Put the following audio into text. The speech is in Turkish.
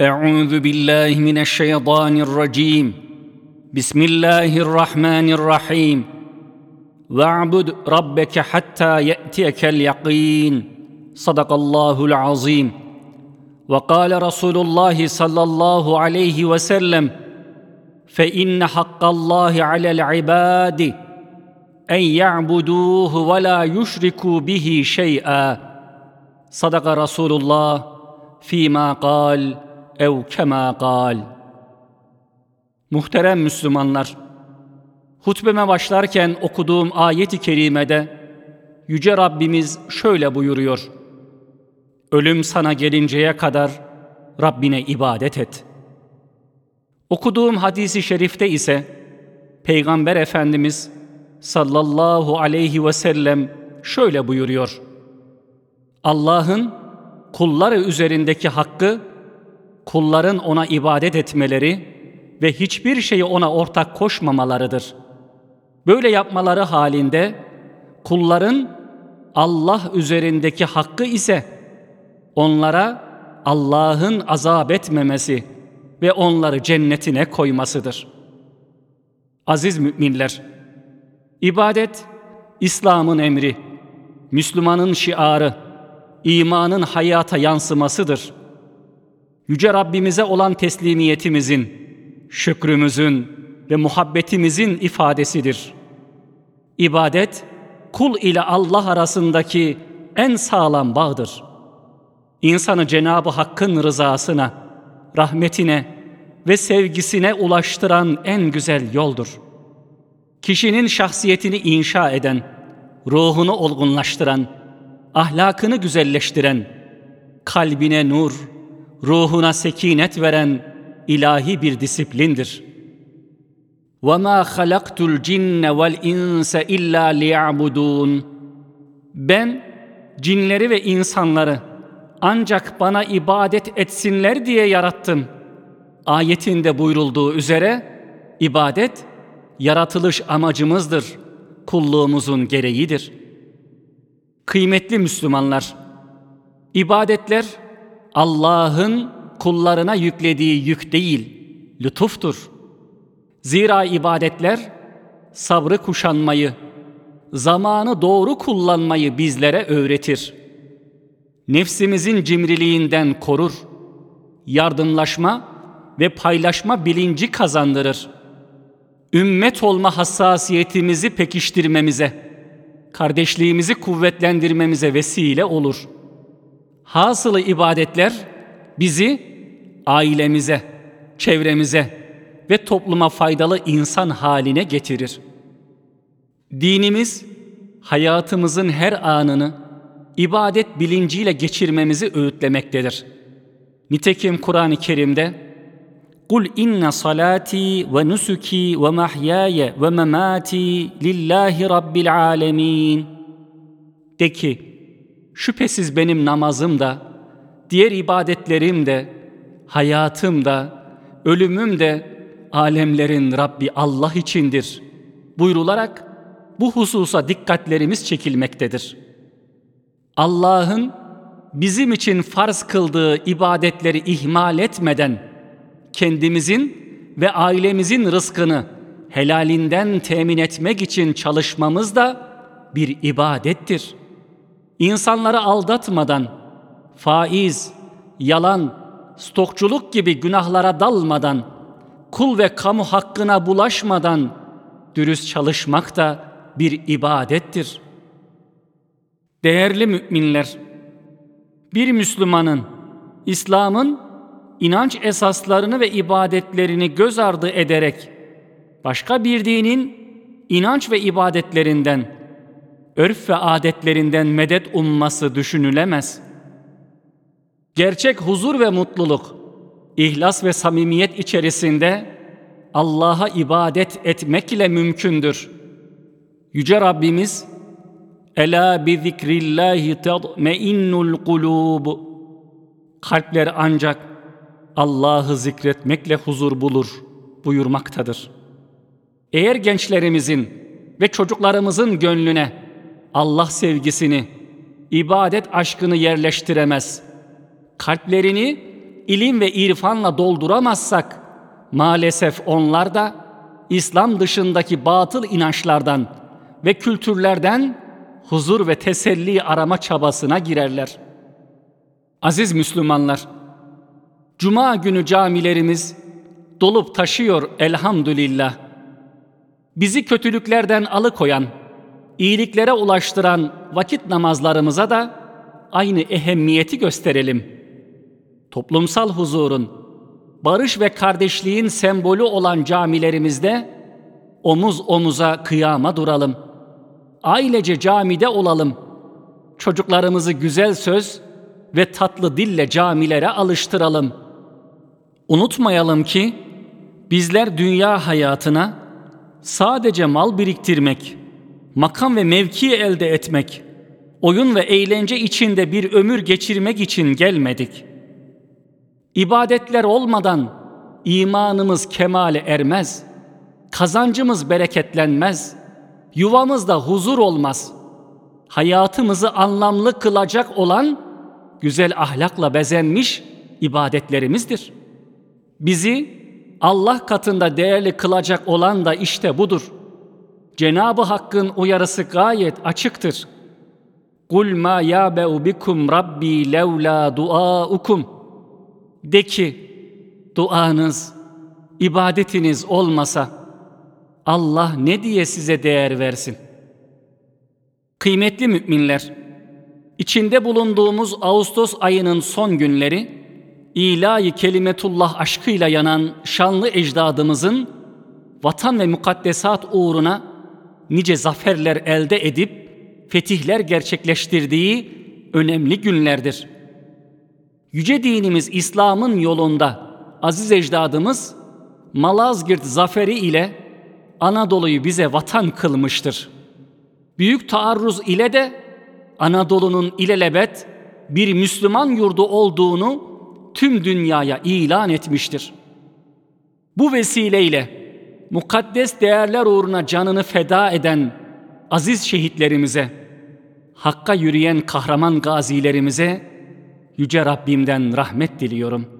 أعوذ بالله من الشيطان الرجيم. بسم الله الرحمن الرحيم. واعبد ربك حتى يأتيك اليقين. صدق الله العظيم. وقال رسول الله صلى الله عليه وسلم فإن حق الله على العباد أن يعبدوه ولا يشركوا به شيئا. صدق رسول الله فيما قال ev kema kal. Muhterem Müslümanlar, hutbeme başlarken okuduğum ayet-i kerimede Yüce Rabbimiz şöyle buyuruyor. Ölüm sana gelinceye kadar Rabbine ibadet et. Okuduğum hadisi şerifte ise Peygamber Efendimiz sallallahu aleyhi ve sellem şöyle buyuruyor. Allah'ın kulları üzerindeki hakkı kulların ona ibadet etmeleri ve hiçbir şeyi ona ortak koşmamalarıdır. Böyle yapmaları halinde kulların Allah üzerindeki hakkı ise onlara Allah'ın azap etmemesi ve onları cennetine koymasıdır. Aziz müminler, ibadet İslam'ın emri, Müslümanın şiarı, imanın hayata yansımasıdır. Yüce Rabbimize olan teslimiyetimizin, şükrümüzün ve muhabbetimizin ifadesidir. İbadet, kul ile Allah arasındaki en sağlam bağdır. İnsanı Cenab-ı Hakk'ın rızasına, rahmetine ve sevgisine ulaştıran en güzel yoldur. Kişinin şahsiyetini inşa eden, ruhunu olgunlaştıran, ahlakını güzelleştiren, kalbine nur, ruhuna sekinet veren ilahi bir disiplindir. وَمَا خَلَقْتُ الْجِنَّ وَالْاِنْسَ اِلَّا لِيَعْبُدُونَ Ben cinleri ve insanları ancak bana ibadet etsinler diye yarattım. Ayetinde buyurulduğu üzere ibadet yaratılış amacımızdır, kulluğumuzun gereğidir. Kıymetli Müslümanlar, ibadetler Allah'ın kullarına yüklediği yük değil, lütuftur. Zira ibadetler sabrı kuşanmayı, zamanı doğru kullanmayı bizlere öğretir. Nefsimizin cimriliğinden korur, yardımlaşma ve paylaşma bilinci kazandırır. Ümmet olma hassasiyetimizi pekiştirmemize, kardeşliğimizi kuvvetlendirmemize vesile olur.'' Hasılı ibadetler bizi ailemize, çevremize ve topluma faydalı insan haline getirir. Dinimiz hayatımızın her anını ibadet bilinciyle geçirmemizi öğütlemektedir. Nitekim Kur'an-ı Kerim'de Kul inne salati ve nusuki ve mahyaya ve memati lillahi rabbil alemin. De ki, Şüphesiz benim namazım da, diğer ibadetlerim de, hayatım da, ölümüm de alemlerin Rabbi Allah içindir buyrularak bu hususa dikkatlerimiz çekilmektedir. Allah'ın bizim için farz kıldığı ibadetleri ihmal etmeden kendimizin ve ailemizin rızkını helalinden temin etmek için çalışmamız da bir ibadettir.'' İnsanları aldatmadan, faiz, yalan, stokçuluk gibi günahlara dalmadan, kul ve kamu hakkına bulaşmadan dürüst çalışmak da bir ibadettir. Değerli müminler, bir Müslümanın, İslam'ın inanç esaslarını ve ibadetlerini göz ardı ederek başka bir dinin inanç ve ibadetlerinden örf ve adetlerinden medet umması düşünülemez. Gerçek huzur ve mutluluk, ihlas ve samimiyet içerisinde Allah'a ibadet etmek ile mümkündür. Yüce Rabbimiz Ela bi zikrillahi tadmeinnul kulub Kalpler ancak Allah'ı zikretmekle huzur bulur buyurmaktadır. Eğer gençlerimizin ve çocuklarımızın gönlüne Allah sevgisini, ibadet aşkını yerleştiremez. Kalplerini ilim ve irfanla dolduramazsak maalesef onlar da İslam dışındaki batıl inançlardan ve kültürlerden huzur ve teselli arama çabasına girerler. Aziz Müslümanlar, Cuma günü camilerimiz dolup taşıyor elhamdülillah. Bizi kötülüklerden alıkoyan, iyiliklere ulaştıran vakit namazlarımıza da aynı ehemmiyeti gösterelim. Toplumsal huzurun, barış ve kardeşliğin sembolü olan camilerimizde omuz omuza kıyama duralım. Ailece camide olalım. Çocuklarımızı güzel söz ve tatlı dille camilere alıştıralım. Unutmayalım ki bizler dünya hayatına sadece mal biriktirmek, makam ve mevki elde etmek, oyun ve eğlence içinde bir ömür geçirmek için gelmedik. İbadetler olmadan imanımız kemale ermez, kazancımız bereketlenmez, yuvamızda huzur olmaz. Hayatımızı anlamlı kılacak olan güzel ahlakla bezenmiş ibadetlerimizdir. Bizi Allah katında değerli kılacak olan da işte budur. Cenabı Hakk'ın uyarısı gayet açıktır. Kul ma yabe'u bikum rabbi levla duaukum. De ki duanız, ibadetiniz olmasa Allah ne diye size değer versin? Kıymetli müminler, içinde bulunduğumuz Ağustos ayının son günleri ilahi kelimetullah aşkıyla yanan şanlı ecdadımızın vatan ve mukaddesat uğruna nice zaferler elde edip fetihler gerçekleştirdiği önemli günlerdir. Yüce dinimiz İslam'ın yolunda aziz ecdadımız Malazgirt zaferi ile Anadolu'yu bize vatan kılmıştır. Büyük taarruz ile de Anadolu'nun ilelebet bir Müslüman yurdu olduğunu tüm dünyaya ilan etmiştir. Bu vesileyle mukaddes değerler uğruna canını feda eden aziz şehitlerimize, Hakka yürüyen kahraman gazilerimize Yüce Rabbimden rahmet diliyorum.''